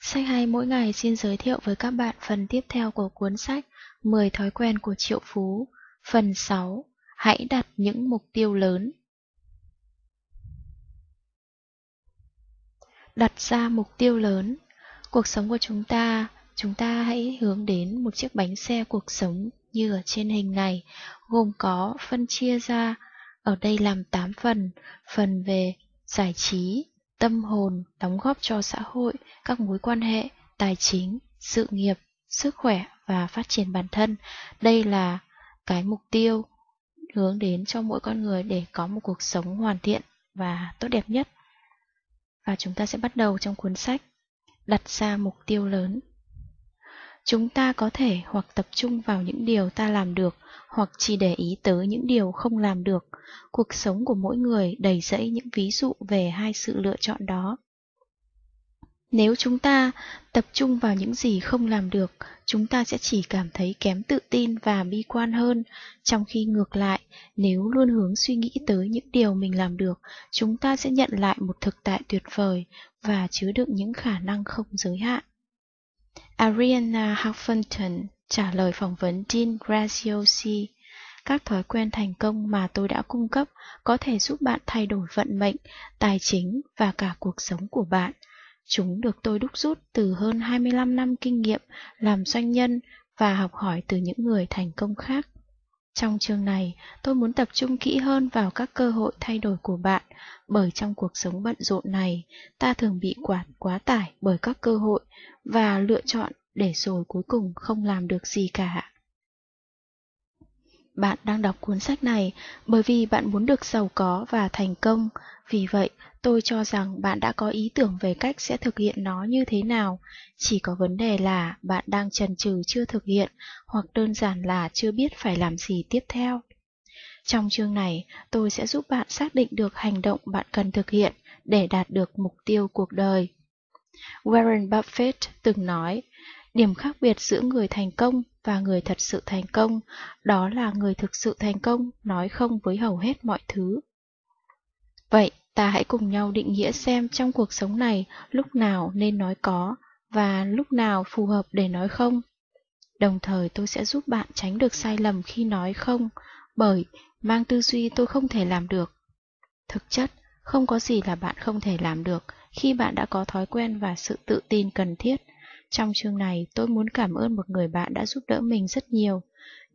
Sách hay mỗi ngày xin giới thiệu với các bạn phần tiếp theo của cuốn sách 10 thói quen của triệu phú, phần 6. Hãy đặt những mục tiêu lớn. Đặt ra mục tiêu lớn. Cuộc sống của chúng ta, chúng ta hãy hướng đến một chiếc bánh xe cuộc sống như ở trên hình này, gồm có phân chia ra ở đây làm 8 phần, phần về giải trí, tâm hồn, đóng góp cho xã hội, các mối quan hệ, tài chính, sự nghiệp, sức khỏe và phát triển bản thân. Đây là cái mục tiêu hướng đến cho mỗi con người để có một cuộc sống hoàn thiện và tốt đẹp nhất. Và chúng ta sẽ bắt đầu trong cuốn sách Đặt ra mục tiêu lớn. Chúng ta có thể hoặc tập trung vào những điều ta làm được, hoặc chỉ để ý tới những điều không làm được. Cuộc sống của mỗi người đầy rẫy những ví dụ về hai sự lựa chọn đó. Nếu chúng ta tập trung vào những gì không làm được, chúng ta sẽ chỉ cảm thấy kém tự tin và bi quan hơn, trong khi ngược lại, nếu luôn hướng suy nghĩ tới những điều mình làm được, chúng ta sẽ nhận lại một thực tại tuyệt vời và chứa đựng những khả năng không giới hạn. Ariana Huffington trả lời phỏng vấn Dean Graziosi các thói quen thành công mà tôi đã cung cấp có thể giúp bạn thay đổi vận mệnh, tài chính và cả cuộc sống của bạn. Chúng được tôi đúc rút từ hơn 25 năm kinh nghiệm làm doanh nhân và học hỏi từ những người thành công khác. Trong chương này, tôi muốn tập trung kỹ hơn vào các cơ hội thay đổi của bạn, bởi trong cuộc sống bận rộn này, ta thường bị quản quá tải bởi các cơ hội và lựa chọn để rồi cuối cùng không làm được gì cả. Bạn đang đọc cuốn sách này bởi vì bạn muốn được giàu có và thành công, vì vậy tôi cho rằng bạn đã có ý tưởng về cách sẽ thực hiện nó như thế nào. Chỉ có vấn đề là bạn đang chần chừ chưa thực hiện hoặc đơn giản là chưa biết phải làm gì tiếp theo. Trong chương này, tôi sẽ giúp bạn xác định được hành động bạn cần thực hiện để đạt được mục tiêu cuộc đời. Warren Buffett từng nói, điểm khác biệt giữa người thành công và người thật sự thành công, đó là người thực sự thành công nói không với hầu hết mọi thứ. Vậy, ta hãy cùng nhau định nghĩa xem trong cuộc sống này lúc nào nên nói có và lúc nào phù hợp để nói không. Đồng thời tôi sẽ giúp bạn tránh được sai lầm khi nói không, bởi mang tư duy tôi không thể làm được. Thực chất, không có gì là bạn không thể làm được khi bạn đã có thói quen và sự tự tin cần thiết trong chương này, tôi muốn cảm ơn một người bạn đã giúp đỡ mình rất nhiều.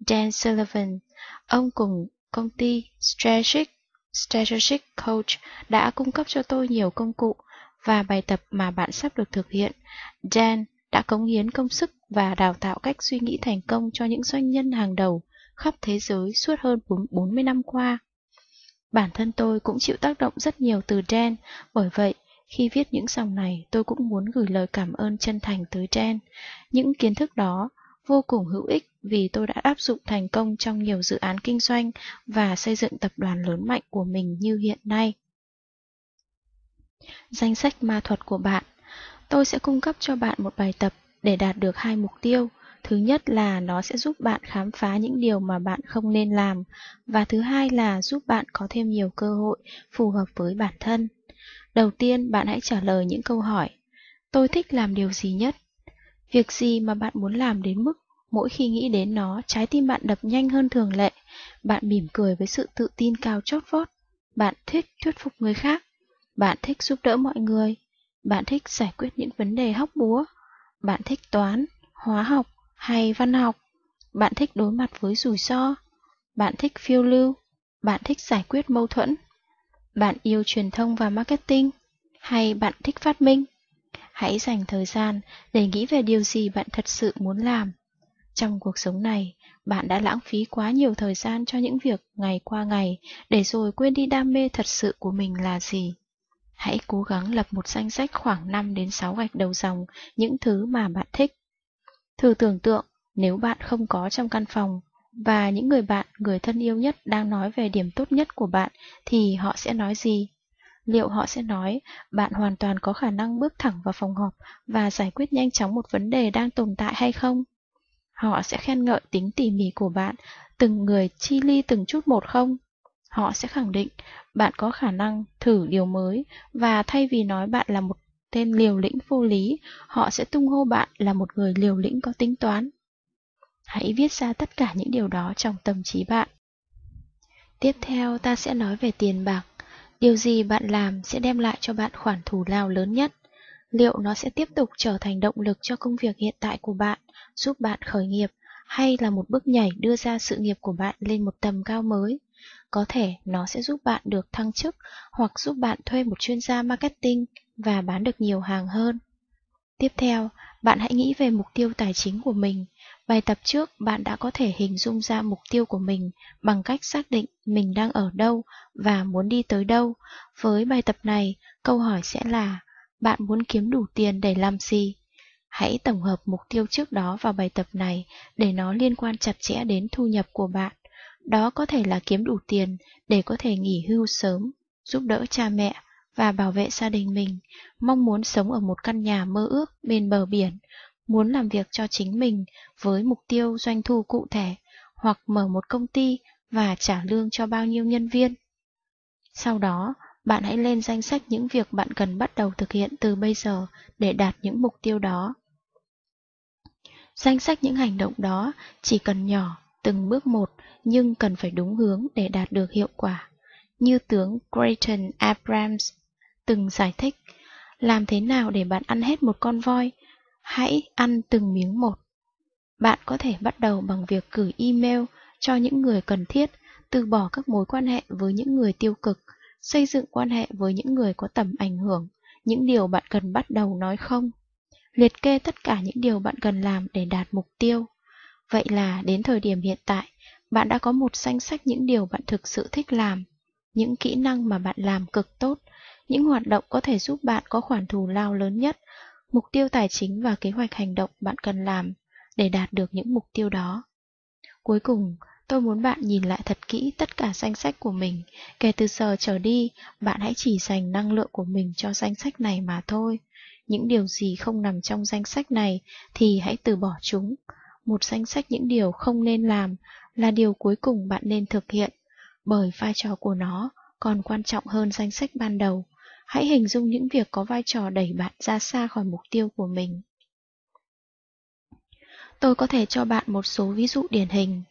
Dan Sullivan, ông cùng công ty Strategic, Strategic Coach đã cung cấp cho tôi nhiều công cụ và bài tập mà bạn sắp được thực hiện. Dan đã cống hiến công sức và đào tạo cách suy nghĩ thành công cho những doanh nhân hàng đầu khắp thế giới suốt hơn 40 năm qua. Bản thân tôi cũng chịu tác động rất nhiều từ Dan, bởi vậy khi viết những dòng này, tôi cũng muốn gửi lời cảm ơn chân thành tới Dan. Những kiến thức đó vô cùng hữu ích vì tôi đã áp dụng thành công trong nhiều dự án kinh doanh và xây dựng tập đoàn lớn mạnh của mình như hiện nay. Danh sách ma thuật của bạn Tôi sẽ cung cấp cho bạn một bài tập để đạt được hai mục tiêu. Thứ nhất là nó sẽ giúp bạn khám phá những điều mà bạn không nên làm, và thứ hai là giúp bạn có thêm nhiều cơ hội phù hợp với bản thân. Đầu tiên, bạn hãy trả lời những câu hỏi. Tôi thích làm điều gì nhất? Việc gì mà bạn muốn làm đến mức mỗi khi nghĩ đến nó, trái tim bạn đập nhanh hơn thường lệ. Bạn mỉm cười với sự tự tin cao chót vót. Bạn thích thuyết phục người khác. Bạn thích giúp đỡ mọi người. Bạn thích giải quyết những vấn đề hóc búa. Bạn thích toán, hóa học hay văn học. Bạn thích đối mặt với rủi ro. Bạn thích phiêu lưu. Bạn thích giải quyết mâu thuẫn. Bạn yêu truyền thông và marketing hay bạn thích phát minh? Hãy dành thời gian để nghĩ về điều gì bạn thật sự muốn làm. Trong cuộc sống này, bạn đã lãng phí quá nhiều thời gian cho những việc ngày qua ngày để rồi quên đi đam mê thật sự của mình là gì. Hãy cố gắng lập một danh sách khoảng 5 đến 6 gạch đầu dòng những thứ mà bạn thích. Thử tưởng tượng nếu bạn không có trong căn phòng và những người bạn, người thân yêu nhất đang nói về điểm tốt nhất của bạn thì họ sẽ nói gì? Liệu họ sẽ nói bạn hoàn toàn có khả năng bước thẳng vào phòng họp và giải quyết nhanh chóng một vấn đề đang tồn tại hay không? Họ sẽ khen ngợi tính tỉ mỉ của bạn, từng người chi ly từng chút một không? Họ sẽ khẳng định bạn có khả năng thử điều mới và thay vì nói bạn là một tên liều lĩnh vô lý, họ sẽ tung hô bạn là một người liều lĩnh có tính toán. Hãy viết ra tất cả những điều đó trong tâm trí bạn. Tiếp theo ta sẽ nói về tiền bạc. Điều gì bạn làm sẽ đem lại cho bạn khoản thù lao lớn nhất? Liệu nó sẽ tiếp tục trở thành động lực cho công việc hiện tại của bạn, giúp bạn khởi nghiệp, hay là một bước nhảy đưa ra sự nghiệp của bạn lên một tầm cao mới? Có thể nó sẽ giúp bạn được thăng chức hoặc giúp bạn thuê một chuyên gia marketing và bán được nhiều hàng hơn. Tiếp theo, bạn hãy nghĩ về mục tiêu tài chính của mình. Bài tập trước, bạn đã có thể hình dung ra mục tiêu của mình bằng cách xác định mình đang ở đâu và muốn đi tới đâu. Với bài tập này, câu hỏi sẽ là bạn muốn kiếm đủ tiền để làm gì? Hãy tổng hợp mục tiêu trước đó vào bài tập này để nó liên quan chặt chẽ đến thu nhập của bạn. Đó có thể là kiếm đủ tiền để có thể nghỉ hưu sớm, giúp đỡ cha mẹ và bảo vệ gia đình mình, mong muốn sống ở một căn nhà mơ ước bên bờ biển, muốn làm việc cho chính mình với mục tiêu doanh thu cụ thể, hoặc mở một công ty và trả lương cho bao nhiêu nhân viên. Sau đó, bạn hãy lên danh sách những việc bạn cần bắt đầu thực hiện từ bây giờ để đạt những mục tiêu đó. Danh sách những hành động đó chỉ cần nhỏ, từng bước một, nhưng cần phải đúng hướng để đạt được hiệu quả. Như tướng Creighton Abrams từng giải thích, làm thế nào để bạn ăn hết một con voi? Hãy ăn từng miếng một. Bạn có thể bắt đầu bằng việc gửi email cho những người cần thiết, từ bỏ các mối quan hệ với những người tiêu cực, xây dựng quan hệ với những người có tầm ảnh hưởng, những điều bạn cần bắt đầu nói không. Liệt kê tất cả những điều bạn cần làm để đạt mục tiêu. Vậy là đến thời điểm hiện tại, bạn đã có một danh sách những điều bạn thực sự thích làm, những kỹ năng mà bạn làm cực tốt, những hoạt động có thể giúp bạn có khoản thù lao lớn nhất, mục tiêu tài chính và kế hoạch hành động bạn cần làm để đạt được những mục tiêu đó. Cuối cùng, tôi muốn bạn nhìn lại thật kỹ tất cả danh sách của mình. Kể từ giờ trở đi, bạn hãy chỉ dành năng lượng của mình cho danh sách này mà thôi. Những điều gì không nằm trong danh sách này thì hãy từ bỏ chúng. Một danh sách những điều không nên làm là điều cuối cùng bạn nên thực hiện, bởi vai trò của nó còn quan trọng hơn danh sách ban đầu. Hãy hình dung những việc có vai trò đẩy bạn ra xa khỏi mục tiêu của mình. Tôi có thể cho bạn một số ví dụ điển hình,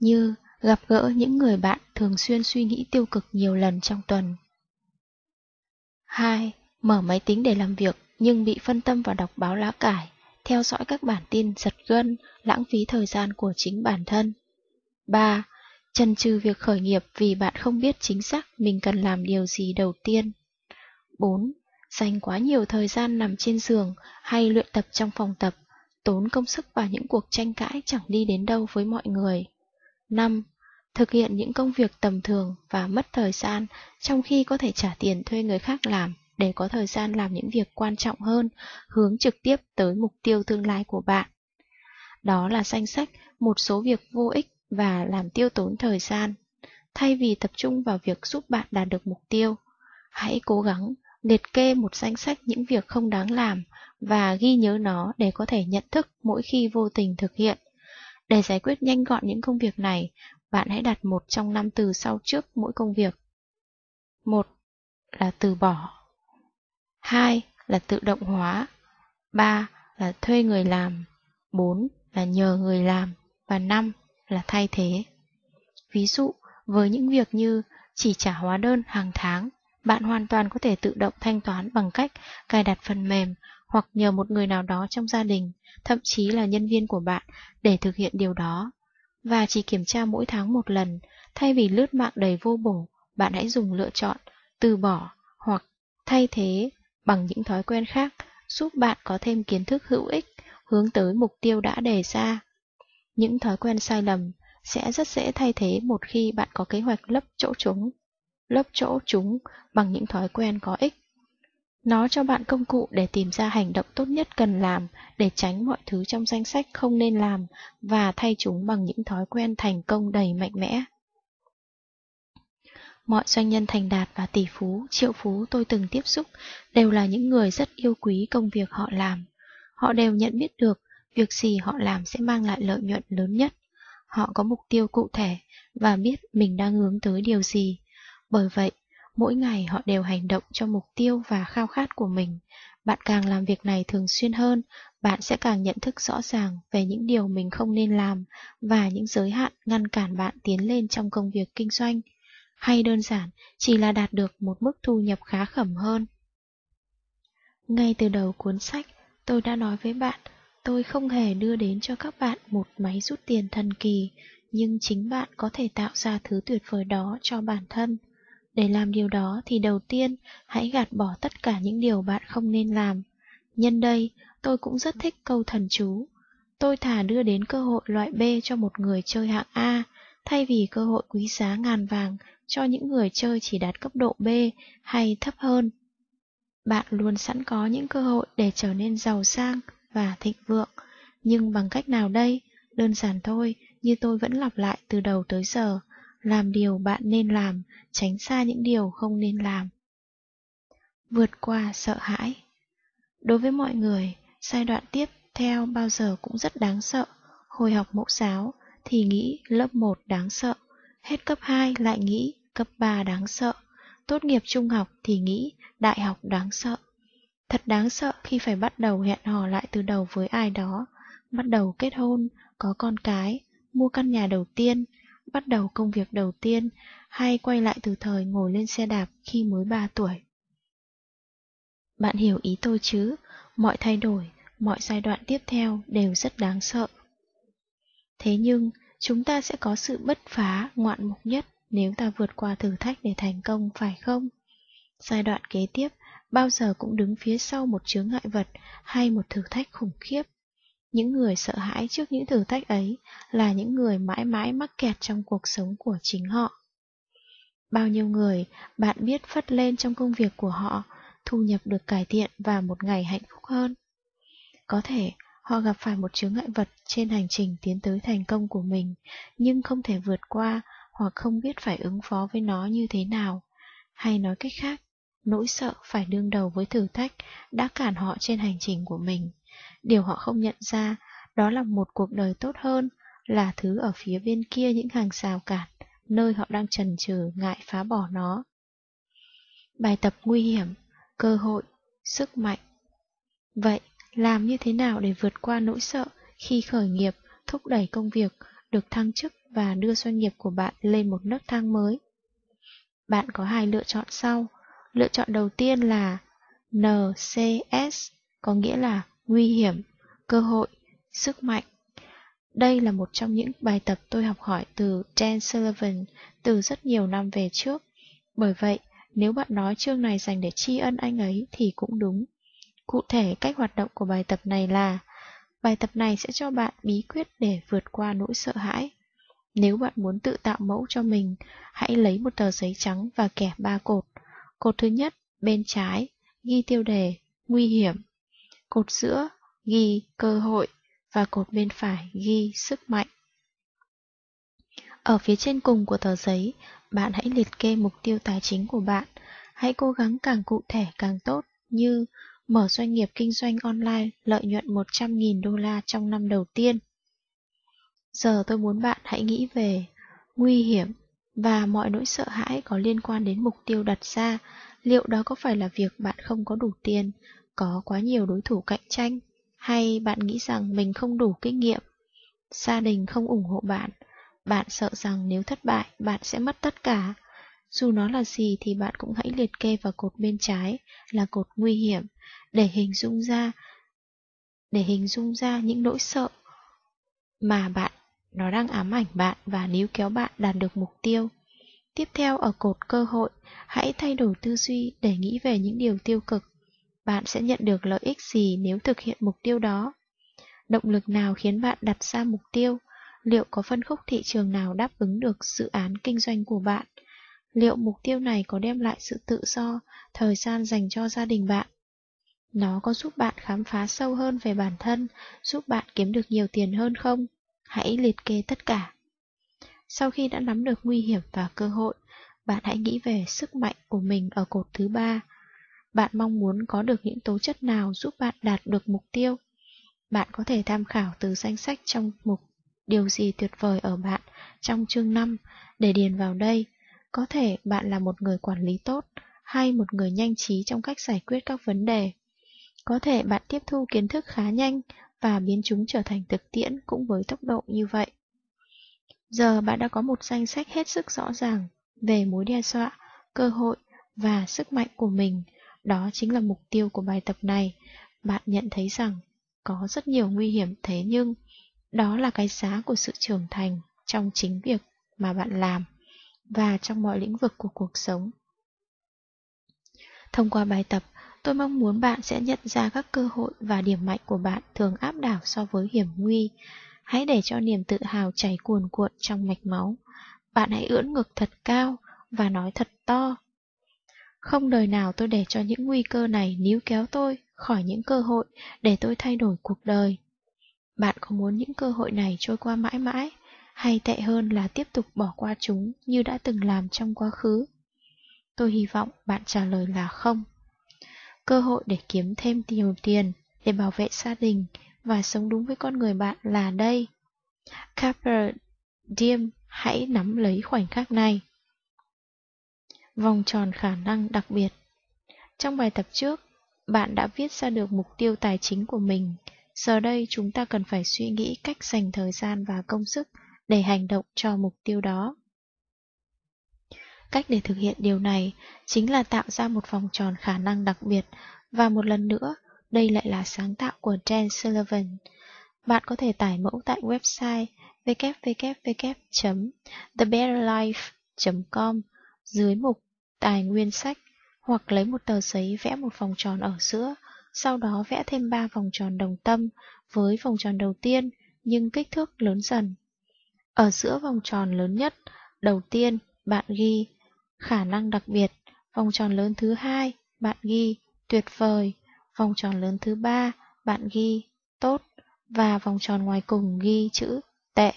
như gặp gỡ những người bạn thường xuyên suy nghĩ tiêu cực nhiều lần trong tuần. 2. Mở máy tính để làm việc nhưng bị phân tâm vào đọc báo lá cải, theo dõi các bản tin giật gân, lãng phí thời gian của chính bản thân. 3. Chần chừ việc khởi nghiệp vì bạn không biết chính xác mình cần làm điều gì đầu tiên. 4. Dành quá nhiều thời gian nằm trên giường hay luyện tập trong phòng tập, tốn công sức vào những cuộc tranh cãi chẳng đi đến đâu với mọi người. 5. Thực hiện những công việc tầm thường và mất thời gian trong khi có thể trả tiền thuê người khác làm để có thời gian làm những việc quan trọng hơn, hướng trực tiếp tới mục tiêu tương lai của bạn. Đó là danh sách một số việc vô ích và làm tiêu tốn thời gian. Thay vì tập trung vào việc giúp bạn đạt được mục tiêu, hãy cố gắng liệt kê một danh sách những việc không đáng làm và ghi nhớ nó để có thể nhận thức mỗi khi vô tình thực hiện. Để giải quyết nhanh gọn những công việc này, bạn hãy đặt một trong năm từ sau trước mỗi công việc. Một là từ bỏ. Hai là tự động hóa. Ba là thuê người làm. Bốn là nhờ người làm. Và năm là thay thế. Ví dụ, với những việc như chỉ trả hóa đơn hàng tháng, bạn hoàn toàn có thể tự động thanh toán bằng cách cài đặt phần mềm hoặc nhờ một người nào đó trong gia đình, thậm chí là nhân viên của bạn để thực hiện điều đó. Và chỉ kiểm tra mỗi tháng một lần, thay vì lướt mạng đầy vô bổ, bạn hãy dùng lựa chọn từ bỏ hoặc thay thế bằng những thói quen khác giúp bạn có thêm kiến thức hữu ích hướng tới mục tiêu đã đề ra. Những thói quen sai lầm sẽ rất dễ thay thế một khi bạn có kế hoạch lấp chỗ chúng, lấp chỗ chúng bằng những thói quen có ích. Nó cho bạn công cụ để tìm ra hành động tốt nhất cần làm để tránh mọi thứ trong danh sách không nên làm và thay chúng bằng những thói quen thành công đầy mạnh mẽ. Mọi doanh nhân thành đạt và tỷ phú, triệu phú tôi từng tiếp xúc đều là những người rất yêu quý công việc họ làm. Họ đều nhận biết được việc gì họ làm sẽ mang lại lợi nhuận lớn nhất. Họ có mục tiêu cụ thể và biết mình đang hướng tới điều gì. Bởi vậy, mỗi ngày họ đều hành động cho mục tiêu và khao khát của mình bạn càng làm việc này thường xuyên hơn, bạn sẽ càng nhận thức rõ ràng về những điều mình không nên làm và những giới hạn ngăn cản bạn tiến lên trong công việc kinh doanh, hay đơn giản chỉ là đạt được một mức thu nhập khá khẩm hơn. Ngay từ đầu cuốn sách, tôi đã nói với bạn, tôi không hề đưa đến cho các bạn một máy rút tiền thần kỳ, nhưng chính bạn có thể tạo ra thứ tuyệt vời đó cho bản thân. Để làm điều đó thì đầu tiên, hãy gạt bỏ tất cả những điều bạn không nên làm. Nhân đây, tôi cũng rất thích câu thần chú. Tôi thả đưa đến cơ hội loại B cho một người chơi hạng A, thay vì cơ hội quý giá ngàn vàng cho những người chơi chỉ đạt cấp độ B hay thấp hơn. Bạn luôn sẵn có những cơ hội để trở nên giàu sang và thịnh vượng, nhưng bằng cách nào đây? Đơn giản thôi, như tôi vẫn lặp lại từ đầu tới giờ, làm điều bạn nên làm, tránh xa những điều không nên làm. Vượt qua sợ hãi Đối với mọi người, giai đoạn tiếp theo bao giờ cũng rất đáng sợ. Hồi học mẫu giáo thì nghĩ lớp 1 đáng sợ, hết cấp 2 lại nghĩ cấp 3 đáng sợ, tốt nghiệp trung học thì nghĩ đại học đáng sợ. Thật đáng sợ khi phải bắt đầu hẹn hò lại từ đầu với ai đó, bắt đầu kết hôn, có con cái, mua căn nhà đầu tiên, bắt đầu công việc đầu tiên, hay quay lại từ thời ngồi lên xe đạp khi mới 3 tuổi. Bạn hiểu ý tôi chứ, mọi thay đổi, mọi giai đoạn tiếp theo đều rất đáng sợ. Thế nhưng, chúng ta sẽ có sự bất phá, ngoạn mục nhất nếu ta vượt qua thử thách để thành công, phải không? Giai đoạn kế tiếp bao giờ cũng đứng phía sau một chướng ngại vật hay một thử thách khủng khiếp. Những người sợ hãi trước những thử thách ấy là những người mãi mãi mắc kẹt trong cuộc sống của chính họ. Bao nhiêu người bạn biết phất lên trong công việc của họ, thu nhập được cải thiện và một ngày hạnh phúc hơn. Có thể họ gặp phải một chướng ngại vật trên hành trình tiến tới thành công của mình, nhưng không thể vượt qua hoặc không biết phải ứng phó với nó như thế nào. Hay nói cách khác, nỗi sợ phải đương đầu với thử thách đã cản họ trên hành trình của mình. Điều họ không nhận ra, đó là một cuộc đời tốt hơn, là thứ ở phía bên kia những hàng rào cản, nơi họ đang trần trừ ngại phá bỏ nó. Bài tập nguy hiểm, cơ hội, sức mạnh. Vậy, làm như thế nào để vượt qua nỗi sợ khi khởi nghiệp, thúc đẩy công việc, được thăng chức và đưa doanh nghiệp của bạn lên một nấc thang mới? Bạn có hai lựa chọn sau. Lựa chọn đầu tiên là NCS, có nghĩa là nguy hiểm, cơ hội, sức mạnh. Đây là một trong những bài tập tôi học hỏi từ Dan Sullivan từ rất nhiều năm về trước. Bởi vậy, nếu bạn nói chương này dành để tri ân anh ấy thì cũng đúng. Cụ thể, cách hoạt động của bài tập này là Bài tập này sẽ cho bạn bí quyết để vượt qua nỗi sợ hãi. Nếu bạn muốn tự tạo mẫu cho mình, hãy lấy một tờ giấy trắng và kẻ ba cột. Cột thứ nhất, bên trái, ghi tiêu đề, nguy hiểm. Cột giữa, ghi cơ hội, và cột bên phải ghi sức mạnh. Ở phía trên cùng của tờ giấy, bạn hãy liệt kê mục tiêu tài chính của bạn. Hãy cố gắng càng cụ thể càng tốt như mở doanh nghiệp kinh doanh online lợi nhuận 100.000 đô la trong năm đầu tiên. Giờ tôi muốn bạn hãy nghĩ về nguy hiểm và mọi nỗi sợ hãi có liên quan đến mục tiêu đặt ra, liệu đó có phải là việc bạn không có đủ tiền, có quá nhiều đối thủ cạnh tranh, hay bạn nghĩ rằng mình không đủ kinh nghiệm, gia đình không ủng hộ bạn, bạn sợ rằng nếu thất bại bạn sẽ mất tất cả. Dù nó là gì thì bạn cũng hãy liệt kê vào cột bên trái là cột nguy hiểm để hình dung ra để hình dung ra những nỗi sợ mà bạn nó đang ám ảnh bạn và níu kéo bạn đạt được mục tiêu. Tiếp theo ở cột cơ hội, hãy thay đổi tư duy để nghĩ về những điều tiêu cực. Bạn sẽ nhận được lợi ích gì nếu thực hiện mục tiêu đó? Động lực nào khiến bạn đặt ra mục tiêu? Liệu có phân khúc thị trường nào đáp ứng được dự án kinh doanh của bạn? Liệu mục tiêu này có đem lại sự tự do, thời gian dành cho gia đình bạn? Nó có giúp bạn khám phá sâu hơn về bản thân, giúp bạn kiếm được nhiều tiền hơn không? Hãy liệt kê tất cả. Sau khi đã nắm được nguy hiểm và cơ hội, bạn hãy nghĩ về sức mạnh của mình ở cột thứ ba. Bạn mong muốn có được những tố chất nào giúp bạn đạt được mục tiêu? Bạn có thể tham khảo từ danh sách trong mục Điều gì tuyệt vời ở bạn trong chương 5 để điền vào đây. Có thể bạn là một người quản lý tốt hay một người nhanh trí trong cách giải quyết các vấn đề. Có thể bạn tiếp thu kiến thức khá nhanh và biến chúng trở thành thực tiễn cũng với tốc độ như vậy. Giờ bạn đã có một danh sách hết sức rõ ràng về mối đe dọa, cơ hội và sức mạnh của mình. Đó chính là mục tiêu của bài tập này. Bạn nhận thấy rằng có rất nhiều nguy hiểm thế nhưng đó là cái giá của sự trưởng thành trong chính việc mà bạn làm và trong mọi lĩnh vực của cuộc sống. Thông qua bài tập, tôi mong muốn bạn sẽ nhận ra các cơ hội và điểm mạnh của bạn thường áp đảo so với hiểm nguy. Hãy để cho niềm tự hào chảy cuồn cuộn trong mạch máu. Bạn hãy ưỡn ngực thật cao và nói thật to. Không đời nào tôi để cho những nguy cơ này níu kéo tôi khỏi những cơ hội để tôi thay đổi cuộc đời. Bạn có muốn những cơ hội này trôi qua mãi mãi, hay tệ hơn là tiếp tục bỏ qua chúng như đã từng làm trong quá khứ? Tôi hy vọng bạn trả lời là không. Cơ hội để kiếm thêm nhiều tiền, để bảo vệ gia đình và sống đúng với con người bạn là đây. Carper Diem hãy nắm lấy khoảnh khắc này. Vòng tròn khả năng đặc biệt Trong bài tập trước, bạn đã viết ra được mục tiêu tài chính của mình. Giờ đây chúng ta cần phải suy nghĩ cách dành thời gian và công sức để hành động cho mục tiêu đó. Cách để thực hiện điều này chính là tạo ra một vòng tròn khả năng đặc biệt và một lần nữa, đây lại là sáng tạo của Dan Sullivan. Bạn có thể tải mẫu tại website www.thebetterlife.com dưới mục Tài nguyên sách hoặc lấy một tờ giấy vẽ một vòng tròn ở giữa, sau đó vẽ thêm 3 vòng tròn đồng tâm với vòng tròn đầu tiên nhưng kích thước lớn dần. Ở giữa vòng tròn lớn nhất, đầu tiên bạn ghi khả năng đặc biệt, vòng tròn lớn thứ hai bạn ghi tuyệt vời, vòng tròn lớn thứ ba bạn ghi tốt và vòng tròn ngoài cùng ghi chữ tệ.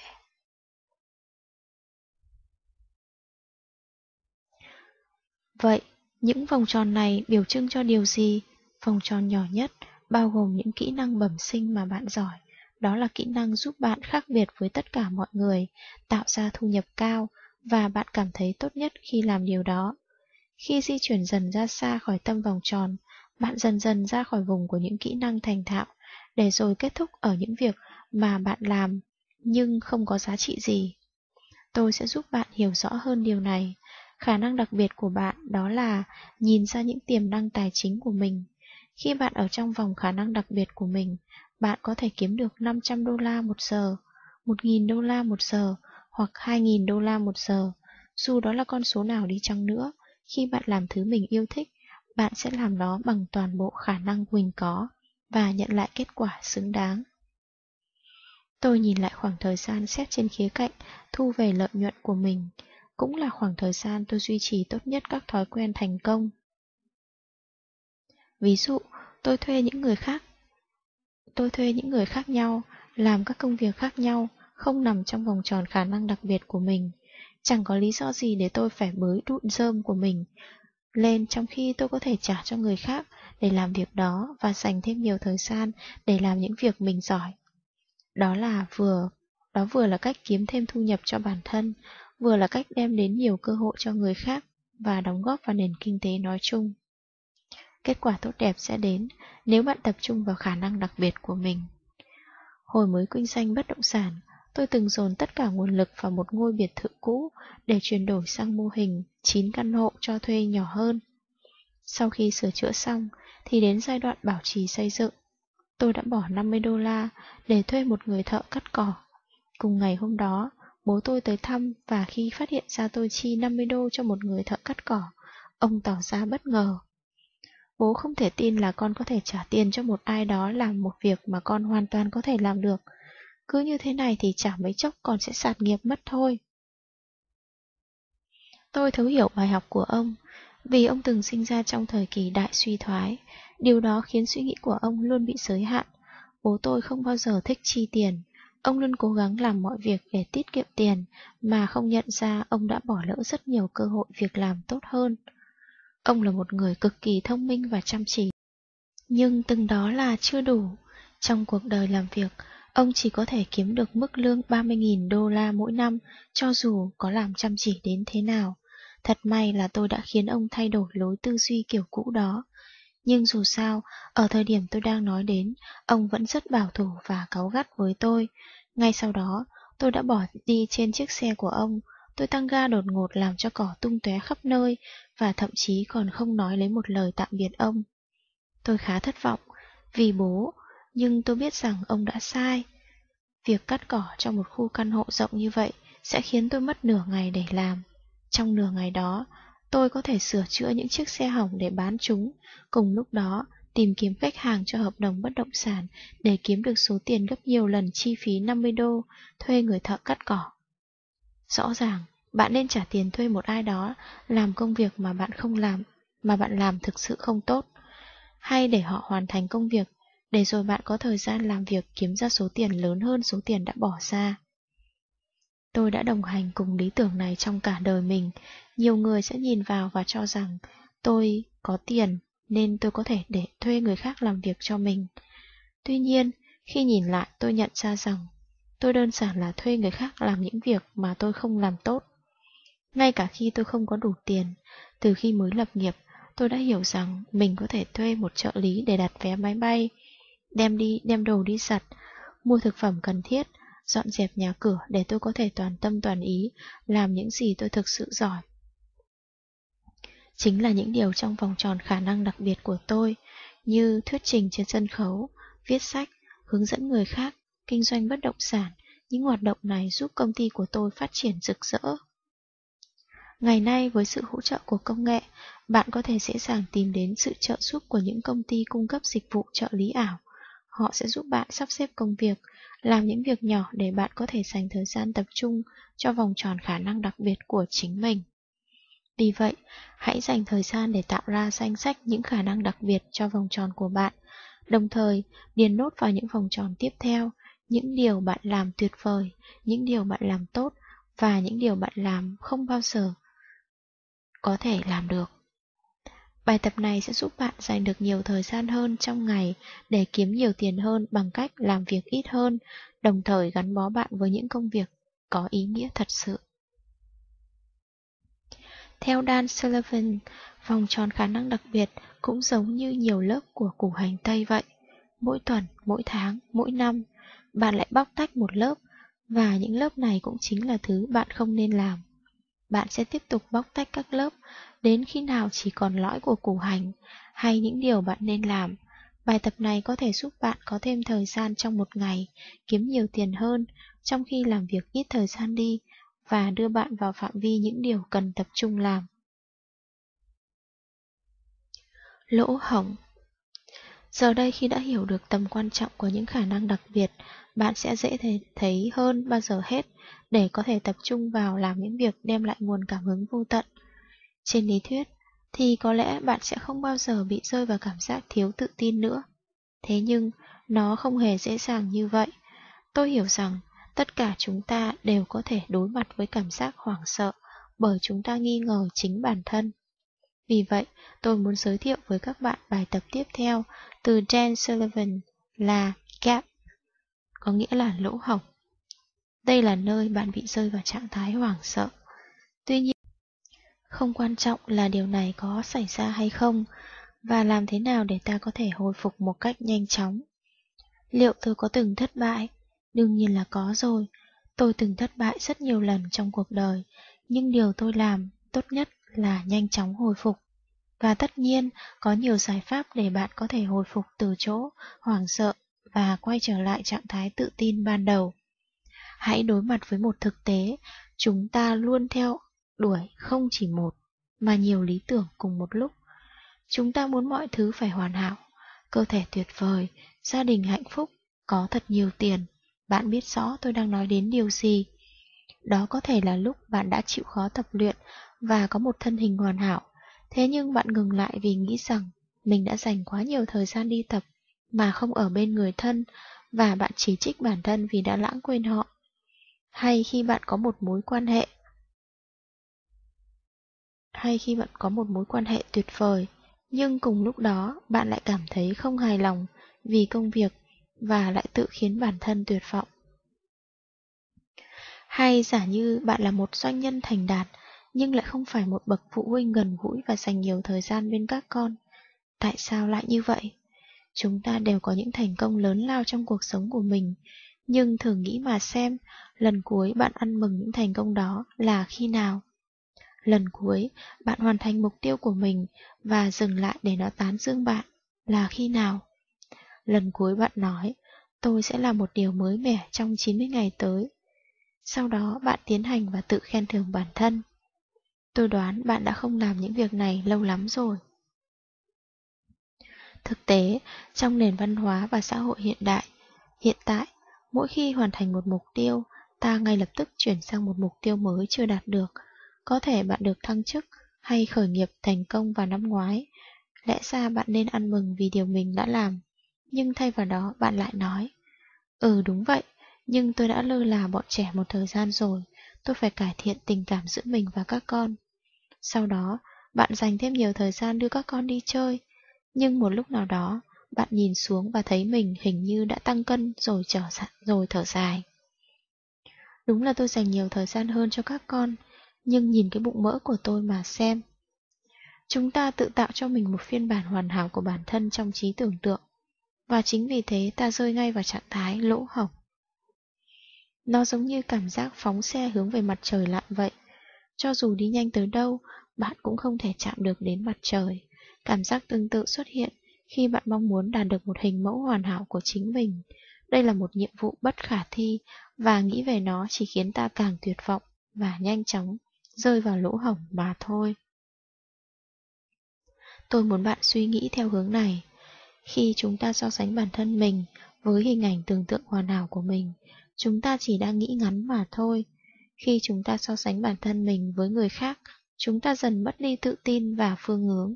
Vậy, những vòng tròn này biểu trưng cho điều gì? Vòng tròn nhỏ nhất bao gồm những kỹ năng bẩm sinh mà bạn giỏi. Đó là kỹ năng giúp bạn khác biệt với tất cả mọi người, tạo ra thu nhập cao và bạn cảm thấy tốt nhất khi làm điều đó. Khi di chuyển dần ra xa khỏi tâm vòng tròn, bạn dần dần ra khỏi vùng của những kỹ năng thành thạo, để rồi kết thúc ở những việc mà bạn làm nhưng không có giá trị gì. Tôi sẽ giúp bạn hiểu rõ hơn điều này. Khả năng đặc biệt của bạn đó là nhìn ra những tiềm năng tài chính của mình. Khi bạn ở trong vòng khả năng đặc biệt của mình, bạn có thể kiếm được 500 đô la một giờ, 1.000 đô la một giờ hoặc 2.000 đô la một giờ. Dù đó là con số nào đi chăng nữa, khi bạn làm thứ mình yêu thích, bạn sẽ làm nó bằng toàn bộ khả năng mình có và nhận lại kết quả xứng đáng. Tôi nhìn lại khoảng thời gian xét trên khía cạnh thu về lợi nhuận của mình, cũng là khoảng thời gian tôi duy trì tốt nhất các thói quen thành công. Ví dụ, tôi thuê những người khác. Tôi thuê những người khác nhau, làm các công việc khác nhau, không nằm trong vòng tròn khả năng đặc biệt của mình. Chẳng có lý do gì để tôi phải bới đụn rơm của mình lên trong khi tôi có thể trả cho người khác để làm việc đó và dành thêm nhiều thời gian để làm những việc mình giỏi. Đó là vừa, đó vừa là cách kiếm thêm thu nhập cho bản thân, vừa là cách đem đến nhiều cơ hội cho người khác và đóng góp vào nền kinh tế nói chung. Kết quả tốt đẹp sẽ đến nếu bạn tập trung vào khả năng đặc biệt của mình. Hồi mới kinh doanh bất động sản, tôi từng dồn tất cả nguồn lực vào một ngôi biệt thự cũ để chuyển đổi sang mô hình 9 căn hộ cho thuê nhỏ hơn. Sau khi sửa chữa xong, thì đến giai đoạn bảo trì xây dựng, tôi đã bỏ 50 đô la để thuê một người thợ cắt cỏ. Cùng ngày hôm đó, bố tôi tới thăm và khi phát hiện ra tôi chi 50 đô cho một người thợ cắt cỏ, ông tỏ ra bất ngờ. Bố không thể tin là con có thể trả tiền cho một ai đó làm một việc mà con hoàn toàn có thể làm được. Cứ như thế này thì chả mấy chốc con sẽ sạt nghiệp mất thôi. Tôi thấu hiểu bài học của ông, vì ông từng sinh ra trong thời kỳ đại suy thoái. Điều đó khiến suy nghĩ của ông luôn bị giới hạn. Bố tôi không bao giờ thích chi tiền. Ông luôn cố gắng làm mọi việc để tiết kiệm tiền, mà không nhận ra ông đã bỏ lỡ rất nhiều cơ hội việc làm tốt hơn. Ông là một người cực kỳ thông minh và chăm chỉ. Nhưng từng đó là chưa đủ. Trong cuộc đời làm việc, ông chỉ có thể kiếm được mức lương 30.000 đô la mỗi năm, cho dù có làm chăm chỉ đến thế nào. Thật may là tôi đã khiến ông thay đổi lối tư duy kiểu cũ đó. Nhưng dù sao, ở thời điểm tôi đang nói đến, ông vẫn rất bảo thủ và cáu gắt với tôi. Ngay sau đó, tôi đã bỏ đi trên chiếc xe của ông. Tôi tăng ga đột ngột làm cho cỏ tung tóe khắp nơi và thậm chí còn không nói lấy một lời tạm biệt ông. Tôi khá thất vọng vì bố, nhưng tôi biết rằng ông đã sai. Việc cắt cỏ trong một khu căn hộ rộng như vậy sẽ khiến tôi mất nửa ngày để làm. Trong nửa ngày đó, tôi có thể sửa chữa những chiếc xe hỏng để bán chúng, cùng lúc đó tìm kiếm khách hàng cho hợp đồng bất động sản để kiếm được số tiền gấp nhiều lần chi phí 50 đô thuê người thợ cắt cỏ. Rõ ràng, bạn nên trả tiền thuê một ai đó làm công việc mà bạn không làm, mà bạn làm thực sự không tốt, hay để họ hoàn thành công việc, để rồi bạn có thời gian làm việc kiếm ra số tiền lớn hơn số tiền đã bỏ ra. Tôi đã đồng hành cùng lý tưởng này trong cả đời mình. Nhiều người sẽ nhìn vào và cho rằng tôi có tiền nên tôi có thể để thuê người khác làm việc cho mình. Tuy nhiên, khi nhìn lại tôi nhận ra rằng tôi đơn giản là thuê người khác làm những việc mà tôi không làm tốt. Ngay cả khi tôi không có đủ tiền, từ khi mới lập nghiệp, tôi đã hiểu rằng mình có thể thuê một trợ lý để đặt vé máy bay, đem đi đem đồ đi giặt, mua thực phẩm cần thiết, dọn dẹp nhà cửa để tôi có thể toàn tâm toàn ý làm những gì tôi thực sự giỏi. Chính là những điều trong vòng tròn khả năng đặc biệt của tôi, như thuyết trình trên sân khấu, viết sách, hướng dẫn người khác, kinh doanh bất động sản, những hoạt động này giúp công ty của tôi phát triển rực rỡ. Ngày nay với sự hỗ trợ của công nghệ, bạn có thể dễ dàng tìm đến sự trợ giúp của những công ty cung cấp dịch vụ trợ lý ảo. Họ sẽ giúp bạn sắp xếp công việc, làm những việc nhỏ để bạn có thể dành thời gian tập trung cho vòng tròn khả năng đặc biệt của chính mình. Vì vậy, hãy dành thời gian để tạo ra danh sách những khả năng đặc biệt cho vòng tròn của bạn, đồng thời điền nốt vào những vòng tròn tiếp theo những điều bạn làm tuyệt vời, những điều bạn làm tốt và những điều bạn làm không bao giờ có thể làm được. Bài tập này sẽ giúp bạn dành được nhiều thời gian hơn trong ngày để kiếm nhiều tiền hơn bằng cách làm việc ít hơn, đồng thời gắn bó bạn với những công việc có ý nghĩa thật sự. Theo Dan Sullivan, vòng tròn khả năng đặc biệt cũng giống như nhiều lớp của củ hành tây vậy. Mỗi tuần, mỗi tháng, mỗi năm, bạn lại bóc tách một lớp, và những lớp này cũng chính là thứ bạn không nên làm. Bạn sẽ tiếp tục bóc tách các lớp đến khi nào chỉ còn lõi của củ hành hay những điều bạn nên làm. Bài tập này có thể giúp bạn có thêm thời gian trong một ngày, kiếm nhiều tiền hơn, trong khi làm việc ít thời gian đi, và đưa bạn vào phạm vi những điều cần tập trung làm. Lỗ hổng Giờ đây khi đã hiểu được tầm quan trọng của những khả năng đặc biệt, bạn sẽ dễ thấy hơn bao giờ hết để có thể tập trung vào làm những việc đem lại nguồn cảm hứng vô tận. Trên lý thuyết, thì có lẽ bạn sẽ không bao giờ bị rơi vào cảm giác thiếu tự tin nữa. Thế nhưng, nó không hề dễ dàng như vậy. Tôi hiểu rằng, tất cả chúng ta đều có thể đối mặt với cảm giác hoảng sợ bởi chúng ta nghi ngờ chính bản thân. Vì vậy, tôi muốn giới thiệu với các bạn bài tập tiếp theo từ Dan Sullivan là Gap, có nghĩa là lỗ hổng. Đây là nơi bạn bị rơi vào trạng thái hoảng sợ. Tuy nhiên, không quan trọng là điều này có xảy ra hay không, và làm thế nào để ta có thể hồi phục một cách nhanh chóng. Liệu tôi có từng thất bại? Đương nhiên là có rồi. Tôi từng thất bại rất nhiều lần trong cuộc đời, nhưng điều tôi làm tốt nhất là nhanh chóng hồi phục. Và tất nhiên, có nhiều giải pháp để bạn có thể hồi phục từ chỗ hoảng sợ và quay trở lại trạng thái tự tin ban đầu. Hãy đối mặt với một thực tế, chúng ta luôn theo đuổi không chỉ một, mà nhiều lý tưởng cùng một lúc. Chúng ta muốn mọi thứ phải hoàn hảo, cơ thể tuyệt vời, gia đình hạnh phúc, có thật nhiều tiền. Bạn biết rõ tôi đang nói đến điều gì. Đó có thể là lúc bạn đã chịu khó tập luyện và có một thân hình hoàn hảo. Thế nhưng bạn ngừng lại vì nghĩ rằng mình đã dành quá nhiều thời gian đi tập mà không ở bên người thân và bạn chỉ trích bản thân vì đã lãng quên họ. Hay khi bạn có một mối quan hệ hay khi bạn có một mối quan hệ tuyệt vời, nhưng cùng lúc đó bạn lại cảm thấy không hài lòng vì công việc và lại tự khiến bản thân tuyệt vọng. Hay giả như bạn là một doanh nhân thành đạt nhưng lại không phải một bậc phụ huynh gần gũi và dành nhiều thời gian bên các con. Tại sao lại như vậy? Chúng ta đều có những thành công lớn lao trong cuộc sống của mình, nhưng thử nghĩ mà xem, lần cuối bạn ăn mừng những thành công đó là khi nào? Lần cuối, bạn hoàn thành mục tiêu của mình và dừng lại để nó tán dương bạn là khi nào? Lần cuối bạn nói, tôi sẽ làm một điều mới mẻ trong 90 ngày tới. Sau đó bạn tiến hành và tự khen thưởng bản thân. Tôi đoán bạn đã không làm những việc này lâu lắm rồi. Thực tế, trong nền văn hóa và xã hội hiện đại, hiện tại, mỗi khi hoàn thành một mục tiêu, ta ngay lập tức chuyển sang một mục tiêu mới chưa đạt được. Có thể bạn được thăng chức hay khởi nghiệp thành công vào năm ngoái. Lẽ ra bạn nên ăn mừng vì điều mình đã làm. Nhưng thay vào đó bạn lại nói, Ừ đúng vậy, nhưng tôi đã lơ là bọn trẻ một thời gian rồi, tôi phải cải thiện tình cảm giữa mình và các con. Sau đó, bạn dành thêm nhiều thời gian đưa các con đi chơi, nhưng một lúc nào đó, bạn nhìn xuống và thấy mình hình như đã tăng cân rồi trở rồi thở dài. Đúng là tôi dành nhiều thời gian hơn cho các con, nhưng nhìn cái bụng mỡ của tôi mà xem. Chúng ta tự tạo cho mình một phiên bản hoàn hảo của bản thân trong trí tưởng tượng, và chính vì thế ta rơi ngay vào trạng thái lỗ hổng. Nó giống như cảm giác phóng xe hướng về mặt trời lặn vậy. Cho dù đi nhanh tới đâu, bạn cũng không thể chạm được đến mặt trời. Cảm giác tương tự xuất hiện khi bạn mong muốn đạt được một hình mẫu hoàn hảo của chính mình. Đây là một nhiệm vụ bất khả thi và nghĩ về nó chỉ khiến ta càng tuyệt vọng và nhanh chóng rơi vào lỗ hổng mà thôi. Tôi muốn bạn suy nghĩ theo hướng này. Khi chúng ta so sánh bản thân mình với hình ảnh tưởng tượng hoàn hảo của mình, chúng ta chỉ đang nghĩ ngắn mà thôi. Khi chúng ta so sánh bản thân mình với người khác, chúng ta dần mất đi tự tin và phương hướng.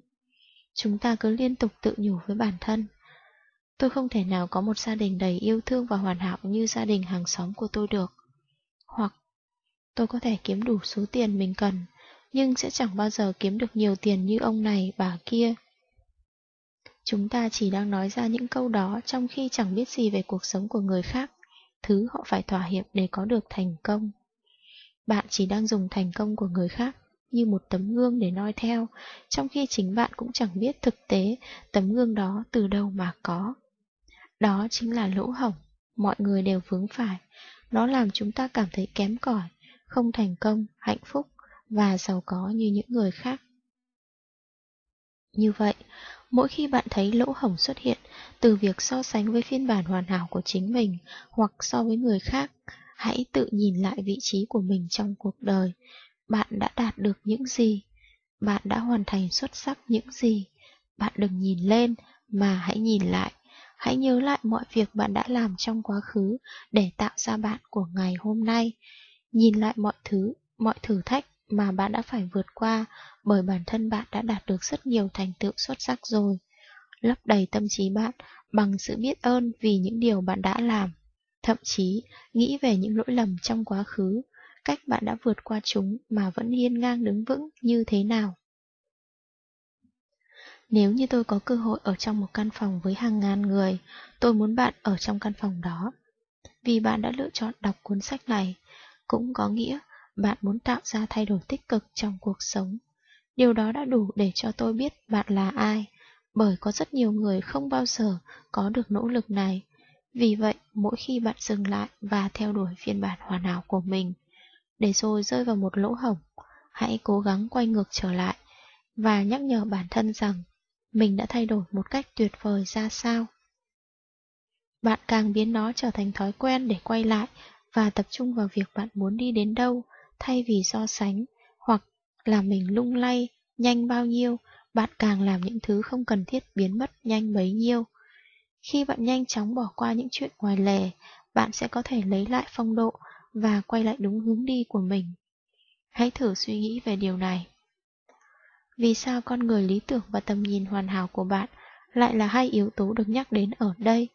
Chúng ta cứ liên tục tự nhủ với bản thân. Tôi không thể nào có một gia đình đầy yêu thương và hoàn hảo như gia đình hàng xóm của tôi được. Hoặc tôi có thể kiếm đủ số tiền mình cần, nhưng sẽ chẳng bao giờ kiếm được nhiều tiền như ông này, bà kia. Chúng ta chỉ đang nói ra những câu đó trong khi chẳng biết gì về cuộc sống của người khác, thứ họ phải thỏa hiệp để có được thành công. Bạn chỉ đang dùng thành công của người khác như một tấm gương để noi theo, trong khi chính bạn cũng chẳng biết thực tế tấm gương đó từ đâu mà có. Đó chính là lỗ hổng, mọi người đều vướng phải. Nó làm chúng ta cảm thấy kém cỏi, không thành công, hạnh phúc và giàu có như những người khác. Như vậy, mỗi khi bạn thấy lỗ hổng xuất hiện từ việc so sánh với phiên bản hoàn hảo của chính mình hoặc so với người khác, hãy tự nhìn lại vị trí của mình trong cuộc đời bạn đã đạt được những gì? Bạn đã hoàn thành xuất sắc những gì? Bạn đừng nhìn lên, mà hãy nhìn lại. Hãy nhớ lại mọi việc bạn đã làm trong quá khứ để tạo ra bạn của ngày hôm nay. Nhìn lại mọi thứ, mọi thử thách mà bạn đã phải vượt qua bởi bản thân bạn đã đạt được rất nhiều thành tựu xuất sắc rồi. Lấp đầy tâm trí bạn bằng sự biết ơn vì những điều bạn đã làm. Thậm chí, nghĩ về những lỗi lầm trong quá khứ cách bạn đã vượt qua chúng mà vẫn hiên ngang đứng vững như thế nào. Nếu như tôi có cơ hội ở trong một căn phòng với hàng ngàn người, tôi muốn bạn ở trong căn phòng đó. Vì bạn đã lựa chọn đọc cuốn sách này, cũng có nghĩa bạn muốn tạo ra thay đổi tích cực trong cuộc sống. Điều đó đã đủ để cho tôi biết bạn là ai, bởi có rất nhiều người không bao giờ có được nỗ lực này. Vì vậy, mỗi khi bạn dừng lại và theo đuổi phiên bản hoàn hảo của mình, để rồi rơi vào một lỗ hổng, hãy cố gắng quay ngược trở lại và nhắc nhở bản thân rằng mình đã thay đổi một cách tuyệt vời ra sao. Bạn càng biến nó trở thành thói quen để quay lại và tập trung vào việc bạn muốn đi đến đâu thay vì so sánh hoặc là mình lung lay nhanh bao nhiêu, bạn càng làm những thứ không cần thiết biến mất nhanh bấy nhiêu. Khi bạn nhanh chóng bỏ qua những chuyện ngoài lề, bạn sẽ có thể lấy lại phong độ và quay lại đúng hướng đi của mình. Hãy thử suy nghĩ về điều này. Vì sao con người lý tưởng và tầm nhìn hoàn hảo của bạn lại là hai yếu tố được nhắc đến ở đây?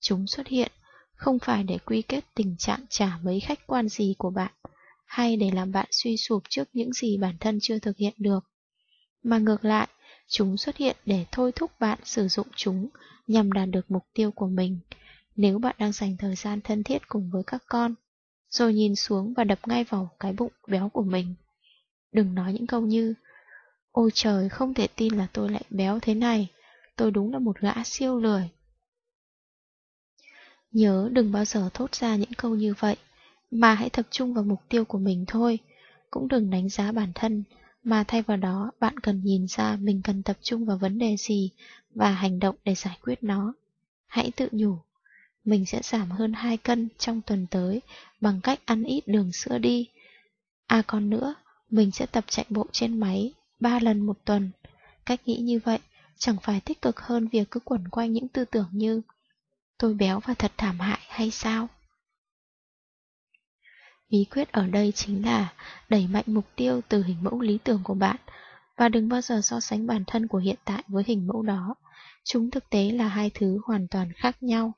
Chúng xuất hiện không phải để quy kết tình trạng trả mấy khách quan gì của bạn, hay để làm bạn suy sụp trước những gì bản thân chưa thực hiện được. Mà ngược lại, chúng xuất hiện để thôi thúc bạn sử dụng chúng nhằm đạt được mục tiêu của mình. Nếu bạn đang dành thời gian thân thiết cùng với các con, rồi nhìn xuống và đập ngay vào cái bụng béo của mình. Đừng nói những câu như Ôi trời, không thể tin là tôi lại béo thế này, tôi đúng là một gã siêu lười. Nhớ đừng bao giờ thốt ra những câu như vậy, mà hãy tập trung vào mục tiêu của mình thôi. Cũng đừng đánh giá bản thân, mà thay vào đó bạn cần nhìn ra mình cần tập trung vào vấn đề gì và hành động để giải quyết nó. Hãy tự nhủ, mình sẽ giảm hơn 2 cân trong tuần tới bằng cách ăn ít đường sữa đi. À còn nữa, mình sẽ tập chạy bộ trên máy 3 lần một tuần. Cách nghĩ như vậy chẳng phải tích cực hơn việc cứ quẩn quanh những tư tưởng như tôi béo và thật thảm hại hay sao? Bí quyết ở đây chính là đẩy mạnh mục tiêu từ hình mẫu lý tưởng của bạn và đừng bao giờ so sánh bản thân của hiện tại với hình mẫu đó. Chúng thực tế là hai thứ hoàn toàn khác nhau.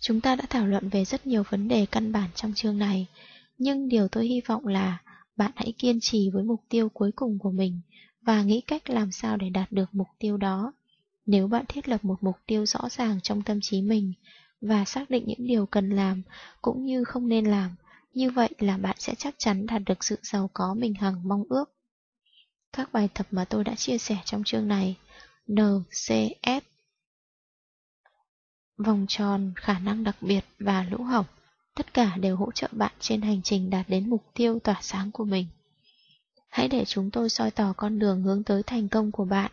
Chúng ta đã thảo luận về rất nhiều vấn đề căn bản trong chương này, nhưng điều tôi hy vọng là bạn hãy kiên trì với mục tiêu cuối cùng của mình và nghĩ cách làm sao để đạt được mục tiêu đó. Nếu bạn thiết lập một mục tiêu rõ ràng trong tâm trí mình và xác định những điều cần làm cũng như không nên làm, như vậy là bạn sẽ chắc chắn đạt được sự giàu có mình hằng mong ước. Các bài tập mà tôi đã chia sẻ trong chương này NCS Vòng tròn, khả năng đặc biệt và lũ hổng tất cả đều hỗ trợ bạn trên hành trình đạt đến mục tiêu tỏa sáng của mình. Hãy để chúng tôi soi tỏ con đường hướng tới thành công của bạn.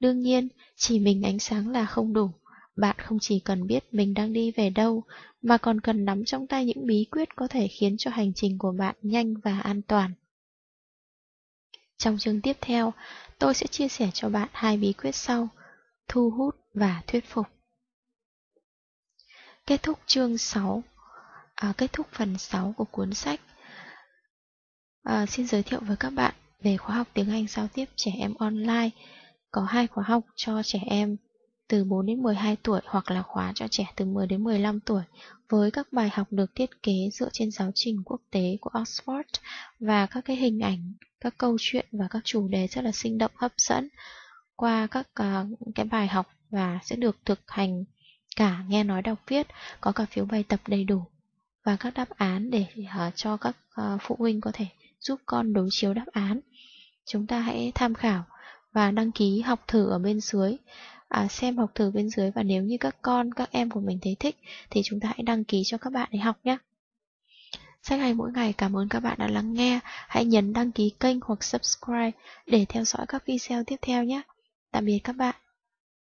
Đương nhiên, chỉ mình ánh sáng là không đủ. Bạn không chỉ cần biết mình đang đi về đâu, mà còn cần nắm trong tay những bí quyết có thể khiến cho hành trình của bạn nhanh và an toàn. Trong chương tiếp theo, tôi sẽ chia sẻ cho bạn hai bí quyết sau, thu hút và thuyết phục. Kết thúc chương 6 à, Kết thúc phần 6 của cuốn sách. À, Xin giới thiệu với các bạn về khóa học tiếng Anh giao tiếp trẻ em online. Có hai khóa học cho trẻ em từ 4 đến 12 tuổi hoặc là khóa cho trẻ từ 10 đến 15 tuổi với các bài học được thiết kế dựa trên giáo trình quốc tế của Oxford và các cái hình ảnh, các câu chuyện và các chủ đề rất là sinh động hấp dẫn qua các uh, cái bài học và sẽ được thực hành cả nghe nói đọc viết, có cả phiếu bài tập đầy đủ và các đáp án để uh, cho các uh, phụ huynh có thể giúp con đối chiếu đáp án. Chúng ta hãy tham khảo và đăng ký học thử ở bên dưới à, xem học thử bên dưới và nếu như các con, các em của mình thấy thích thì chúng ta hãy đăng ký cho các bạn để học nhé. Sách hay mỗi ngày cảm ơn các bạn đã lắng nghe. Hãy nhấn đăng ký kênh hoặc subscribe để theo dõi các video tiếp theo nhé. Tạm biệt các bạn.